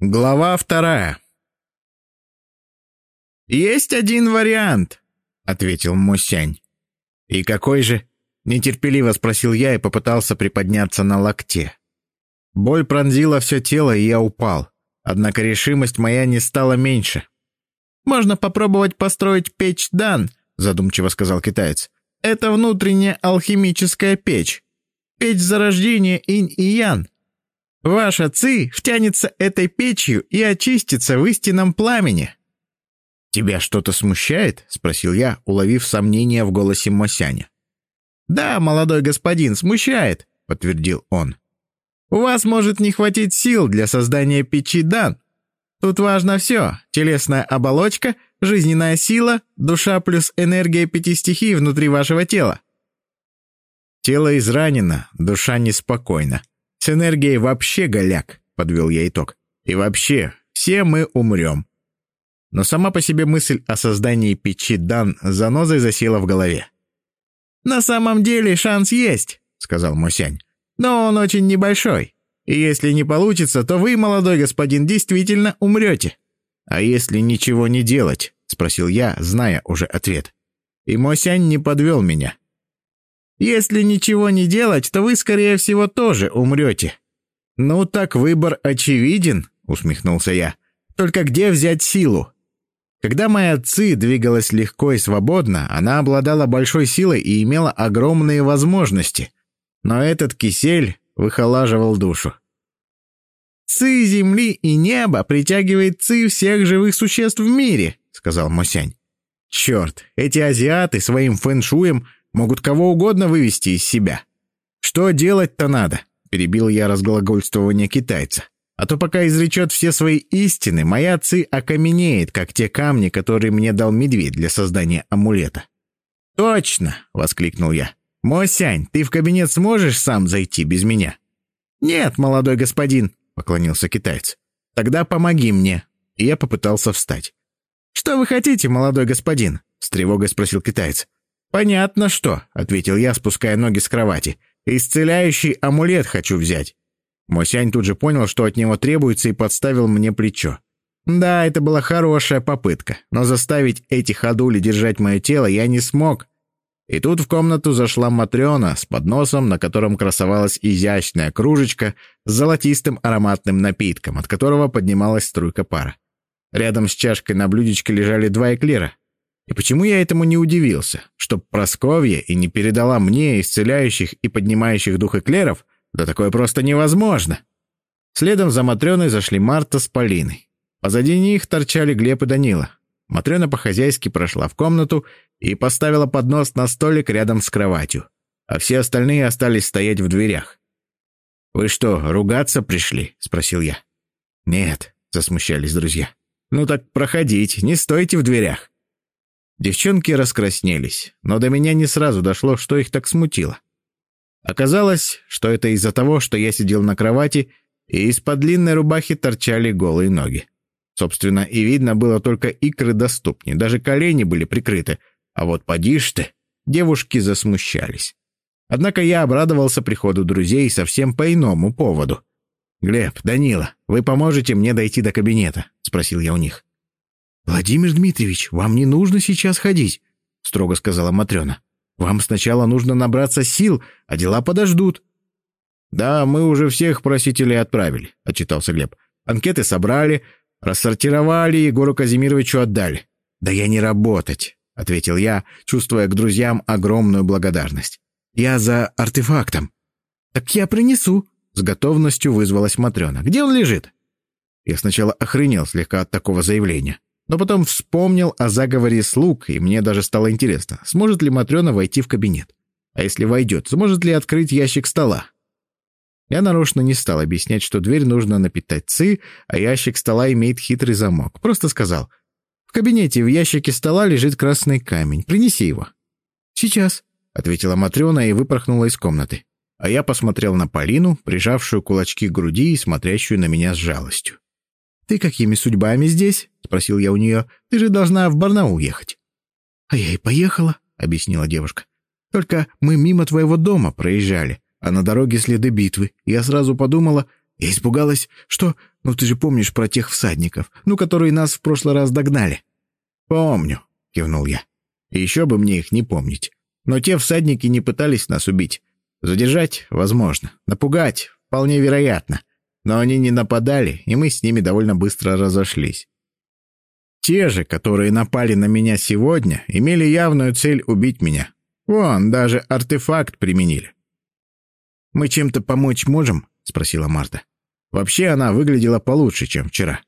Глава вторая. «Есть один вариант», — ответил Мусянь. «И какой же?» — нетерпеливо спросил я и попытался приподняться на локте. Боль пронзила все тело, и я упал. Однако решимость моя не стала меньше. «Можно попробовать построить печь Дан», — задумчиво сказал китаец. «Это внутренняя алхимическая печь. Печь зарождения инь и ян. Ваша ци втянется этой печью и очистится в истинном пламени». «Тебя что-то смущает?» — спросил я, уловив сомнение в голосе Мосяня. «Да, молодой господин, смущает», — подтвердил он. «У вас может не хватить сил для создания печи дан. Тут важно все — телесная оболочка, жизненная сила, душа плюс энергия пяти стихий внутри вашего тела». Тело изранено, душа неспокойна. С энергией вообще голяк, подвел я итог. И вообще, все мы умрем. Но сама по себе мысль о создании печи Дан занозой засела в голове. «На самом деле шанс есть», — сказал Мусянь. «Но он очень небольшой. И если не получится, то вы, молодой господин, действительно умрете». «А если ничего не делать?» — спросил я, зная уже ответ. И Мосянь не подвел меня. Если ничего не делать, то вы, скорее всего, тоже умрете». «Ну так выбор очевиден», — усмехнулся я. «Только где взять силу?» Когда моя ци двигалась легко и свободно, она обладала большой силой и имела огромные возможности. Но этот кисель выхолаживал душу. «Ци земли и неба притягивает ци всех живых существ в мире», — сказал Мосянь. «Черт, эти азиаты своим фэншуем Могут кого угодно вывести из себя. Что делать-то надо? Перебил я разглагольствование китайца. А то пока изречет все свои истины, моя ци окаменеет, как те камни, которые мне дал медведь для создания амулета. «Точно!» — воскликнул я. «Мосянь, ты в кабинет сможешь сам зайти без меня?» «Нет, молодой господин», — поклонился китаец. «Тогда помоги мне». И я попытался встать. «Что вы хотите, молодой господин?» — с тревогой спросил китаец. «Понятно что», — ответил я, спуская ноги с кровати. «Исцеляющий амулет хочу взять». Мосянь тут же понял, что от него требуется, и подставил мне плечо. Да, это была хорошая попытка, но заставить эти ходули держать мое тело я не смог. И тут в комнату зашла Матрена с подносом, на котором красовалась изящная кружечка с золотистым ароматным напитком, от которого поднималась струйка пара. Рядом с чашкой на блюдечке лежали два эклера, и почему я этому не удивился? Чтоб Просковья и не передала мне исцеляющих и поднимающих дух эклеров? Да такое просто невозможно. Следом за Матрёной зашли Марта с Полиной. Позади них торчали Глеб и Данила. Матрёна по-хозяйски прошла в комнату и поставила поднос на столик рядом с кроватью, а все остальные остались стоять в дверях. «Вы что, ругаться пришли?» — спросил я. «Нет», — засмущались друзья. «Ну так проходите, не стойте в дверях». Девчонки раскраснелись, но до меня не сразу дошло, что их так смутило. Оказалось, что это из-за того, что я сидел на кровати, и из-под длинной рубахи торчали голые ноги. Собственно, и видно было только икры доступнее, даже колени были прикрыты, а вот поди ж ты, девушки засмущались. Однако я обрадовался приходу друзей совсем по иному поводу. «Глеб, Данила, вы поможете мне дойти до кабинета?» — спросил я у них. «Владимир Дмитриевич, вам не нужно сейчас ходить», — строго сказала Матрена. «Вам сначала нужно набраться сил, а дела подождут». «Да, мы уже всех просителей отправили», — отчитался Глеб. «Анкеты собрали, рассортировали, Егору Казимировичу отдали». «Да я не работать», — ответил я, чувствуя к друзьям огромную благодарность. «Я за артефактом». «Так я принесу», — с готовностью вызвалась Матрена. «Где он лежит?» Я сначала охренел слегка от такого заявления. Но потом вспомнил о заговоре слуг, и мне даже стало интересно, сможет ли Матрена войти в кабинет. А если войдет, сможет ли открыть ящик стола? Я нарочно не стал объяснять, что дверь нужно напитать ци, а ящик стола имеет хитрый замок. Просто сказал, в кабинете в ящике стола лежит красный камень, принеси его. «Сейчас», — ответила Матрена и выпорхнула из комнаты. А я посмотрел на Полину, прижавшую кулачки к груди и смотрящую на меня с жалостью. «Ты какими судьбами здесь?» — спросил я у нее. «Ты же должна в Барнаул ехать». «А я и поехала», — объяснила девушка. «Только мы мимо твоего дома проезжали, а на дороге следы битвы. Я сразу подумала, Я испугалась, что... Ну, ты же помнишь про тех всадников, ну, которые нас в прошлый раз догнали. «Помню», — кивнул я. «И еще бы мне их не помнить. Но те всадники не пытались нас убить. Задержать — возможно. Напугать — вполне вероятно. Но они не нападали, и мы с ними довольно быстро разошлись. Те же, которые напали на меня сегодня, имели явную цель убить меня. Вон, даже артефакт применили. «Мы чем-то помочь можем?» — спросила Марта. Вообще она выглядела получше, чем вчера.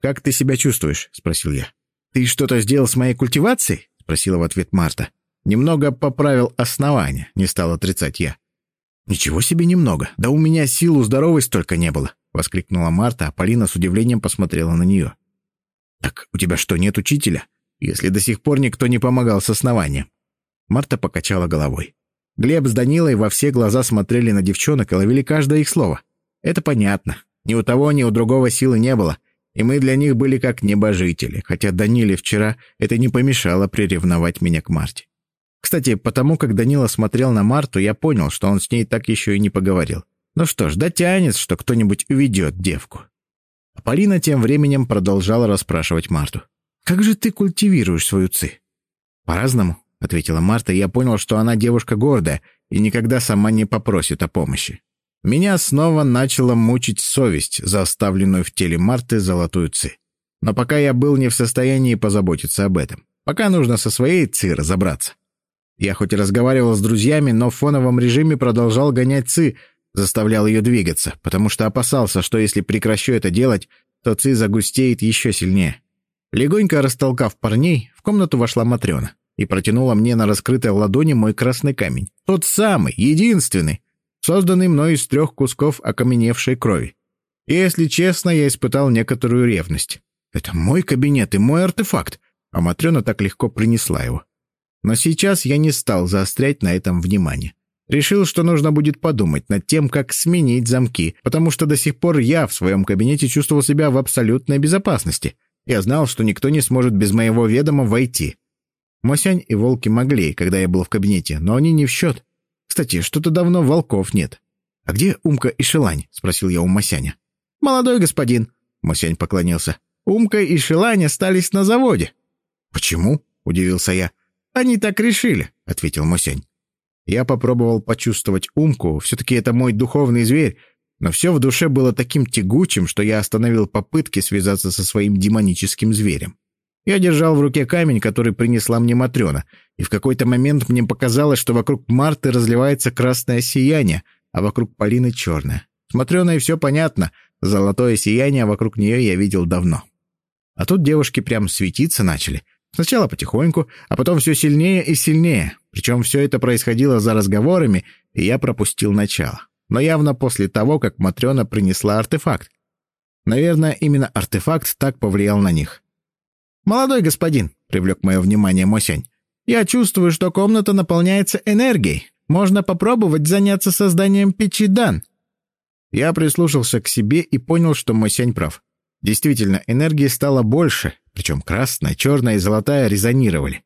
«Как ты себя чувствуешь?» — спросил я. «Ты что-то сделал с моей культивацией?» — спросила в ответ Марта. «Немного поправил основание», — не стал отрицать я. «Ничего себе немного! Да у меня силу здоровой столько не было!» — воскликнула Марта, а Полина с удивлением посмотрела на нее. «Так у тебя что, нет учителя? Если до сих пор никто не помогал с основанием?» Марта покачала головой. Глеб с Данилой во все глаза смотрели на девчонок и ловили каждое их слово. Это понятно. Ни у того, ни у другого силы не было, и мы для них были как небожители, хотя Даниле вчера это не помешало приревновать меня к Марте. Кстати, потому как Данила смотрел на Марту, я понял, что он с ней так еще и не поговорил. Ну что ж, дотянет, что кто-нибудь уведет девку. А Полина тем временем продолжала расспрашивать Марту. «Как же ты культивируешь свою ци?» «По-разному», — ответила Марта, и я понял, что она девушка гордая и никогда сама не попросит о помощи. Меня снова начала мучить совесть за оставленную в теле Марты золотую ци. Но пока я был не в состоянии позаботиться об этом. Пока нужно со своей ци разобраться. Я хоть и разговаривал с друзьями, но в фоновом режиме продолжал гонять ци, заставлял ее двигаться, потому что опасался, что если прекращу это делать, то ци загустеет еще сильнее. Легонько растолкав парней, в комнату вошла Матрена и протянула мне на раскрытой ладони мой красный камень. Тот самый, единственный, созданный мной из трех кусков окаменевшей крови. И, если честно, я испытал некоторую ревность. Это мой кабинет и мой артефакт, а Матрена так легко принесла его. Но сейчас я не стал заострять на этом внимание. Решил, что нужно будет подумать над тем, как сменить замки, потому что до сих пор я в своем кабинете чувствовал себя в абсолютной безопасности. Я знал, что никто не сможет без моего ведома войти. Мосянь и волки могли, когда я был в кабинете, но они не в счет. Кстати, что-то давно волков нет. «А где Умка и Шелань?» — спросил я у Мосяня. «Молодой господин», — Мосянь поклонился. «Умка и Шелань остались на заводе». «Почему?» — удивился я. «Они так решили», — ответил Мосень. Я попробовал почувствовать умку, все-таки это мой духовный зверь, но все в душе было таким тягучим, что я остановил попытки связаться со своим демоническим зверем. Я держал в руке камень, который принесла мне Матрена, и в какой-то момент мне показалось, что вокруг Марты разливается красное сияние, а вокруг Полины черное. С Матреной все понятно, золотое сияние вокруг нее я видел давно. А тут девушки прям светиться начали — Сначала потихоньку, а потом все сильнее и сильнее. Причем все это происходило за разговорами, и я пропустил начало. Но явно после того, как Матрена принесла артефакт. Наверное, именно артефакт так повлиял на них. «Молодой господин», — привлек мое внимание Мосень, «я чувствую, что комната наполняется энергией. Можно попробовать заняться созданием печи Дан». Я прислушался к себе и понял, что Мосень прав. Действительно, энергии стало больше, причем красная, черная и золотая резонировали.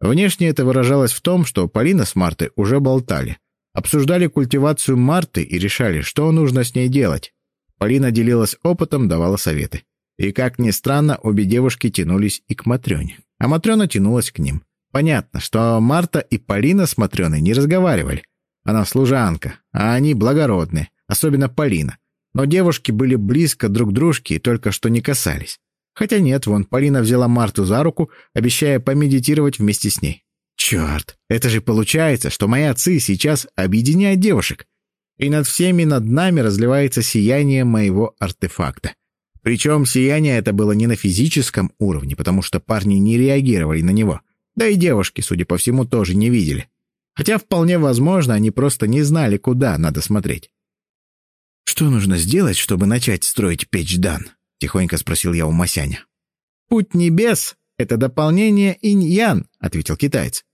Внешне это выражалось в том, что Полина с Мартой уже болтали. Обсуждали культивацию Марты и решали, что нужно с ней делать. Полина делилась опытом, давала советы. И, как ни странно, обе девушки тянулись и к Матрёне. А Матрёна тянулась к ним. Понятно, что Марта и Полина с Матрёной не разговаривали. Она служанка, а они благородные, особенно Полина. Но девушки были близко друг к дружке и только что не касались. Хотя нет, вон, Полина взяла Марту за руку, обещая помедитировать вместе с ней. Черт, это же получается, что мои отцы сейчас объединяют девушек. И над всеми над нами разливается сияние моего артефакта. Причем сияние это было не на физическом уровне, потому что парни не реагировали на него. Да и девушки, судя по всему, тоже не видели. Хотя вполне возможно, они просто не знали, куда надо смотреть. Что нужно сделать, чтобы начать строить печь Дан? — тихонько спросил я у Масяня. «Путь небес — это дополнение инь-ян», — ответил китаец.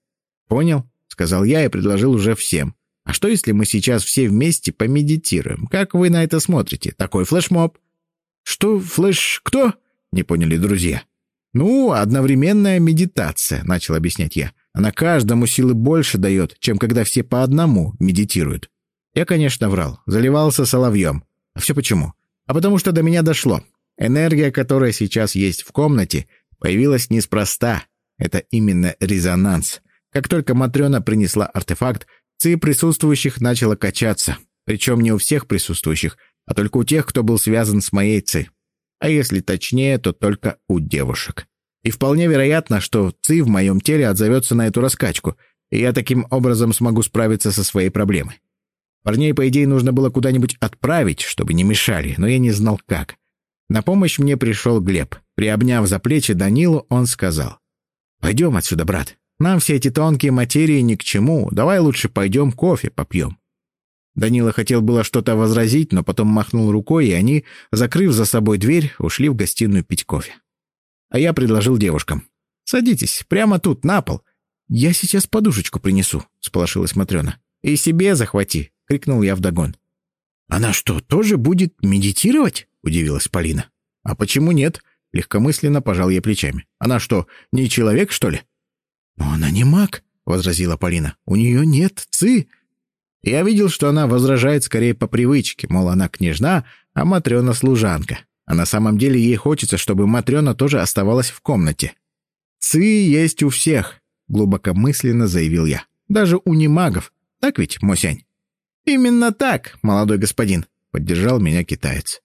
«Понял», — сказал я и предложил уже всем. «А что, если мы сейчас все вместе помедитируем? Как вы на это смотрите? Такой флешмоб?» «Что, флеш... кто?» — не поняли друзья. «Ну, одновременная медитация», — начал объяснять я. «Она каждому силы больше дает, чем когда все по одному медитируют». Я, конечно, врал, заливался соловьем. А все почему? А потому что до меня дошло. Энергия, которая сейчас есть в комнате, появилась неспроста. Это именно резонанс. Как только Матрена принесла артефакт, ци присутствующих начала качаться. Причем не у всех присутствующих, а только у тех, кто был связан с моей ци. А если точнее, то только у девушек. И вполне вероятно, что ци в моем теле отзовется на эту раскачку, и я таким образом смогу справиться со своей проблемой. Парней, по идее, нужно было куда-нибудь отправить, чтобы не мешали, но я не знал как. На помощь мне пришел Глеб. Приобняв за плечи Данилу, он сказал. «Пойдем отсюда, брат. Нам все эти тонкие материи ни к чему. Давай лучше пойдем кофе попьем». Данила хотел было что-то возразить, но потом махнул рукой, и они, закрыв за собой дверь, ушли в гостиную пить кофе. А я предложил девушкам. «Садитесь, прямо тут, на пол. Я сейчас подушечку принесу», — сполошилась Матрена. «И себе захвати», — крикнул я вдогон. «Она что, тоже будет медитировать?» — удивилась Полина. «А почему нет?» — легкомысленно пожал я плечами. «Она что, не человек, что ли?» «Но она не маг», — возразила Полина. «У нее нет ци». Я видел, что она возражает скорее по привычке, мол, она княжна, а Матрена служанка. А на самом деле ей хочется, чтобы Матрена тоже оставалась в комнате. «Ци есть у всех», — глубокомысленно заявил я. «Даже у немагов. Так ведь, Мосянь?» «Именно так, молодой господин», — поддержал меня китаец.